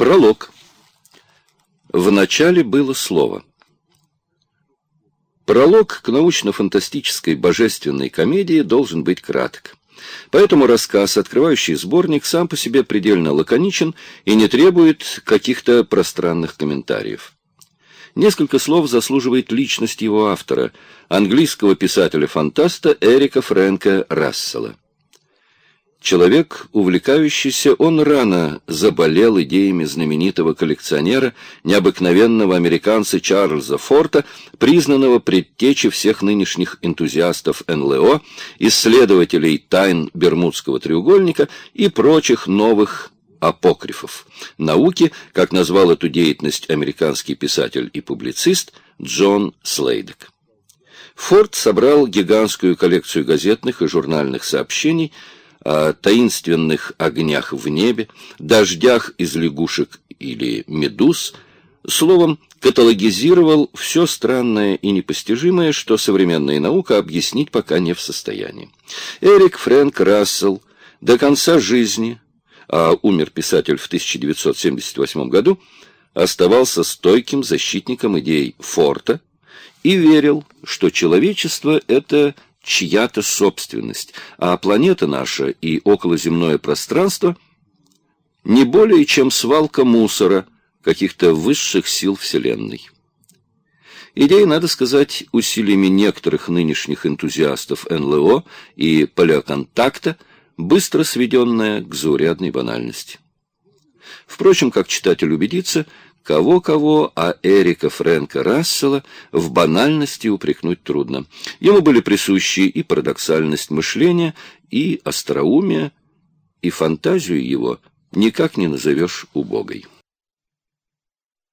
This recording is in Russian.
Пролог. В начале было слово. Пролог к научно-фантастической божественной комедии должен быть краток. Поэтому рассказ, открывающий сборник, сам по себе предельно лаконичен и не требует каких-то пространных комментариев. Несколько слов заслуживает личность его автора, английского писателя-фантаста Эрика Фрэнка Рассела. Человек, увлекающийся, он рано заболел идеями знаменитого коллекционера, необыкновенного американца Чарльза Форта, признанного предтечи всех нынешних энтузиастов НЛО, исследователей тайн Бермудского треугольника и прочих новых апокрифов. Науки, как назвал эту деятельность американский писатель и публицист Джон Слейдек. Форд собрал гигантскую коллекцию газетных и журнальных сообщений – о таинственных огнях в небе, дождях из лягушек или медуз, словом, каталогизировал все странное и непостижимое, что современная наука объяснить пока не в состоянии. Эрик Фрэнк Рассел до конца жизни, а умер писатель в 1978 году, оставался стойким защитником идей Форта и верил, что человечество — это чья-то собственность, а планета наша и околоземное пространство не более чем свалка мусора каких-то высших сил Вселенной. Идея, надо сказать, усилиями некоторых нынешних энтузиастов НЛО и палеоконтакта, быстро сведенная к заурядной банальности. Впрочем, как читатель убедится, Кого-кого, а Эрика Фрэнка Рассела в банальности упрекнуть трудно. Ему были присущи и парадоксальность мышления, и остроумие, и фантазию его никак не назовешь убогой.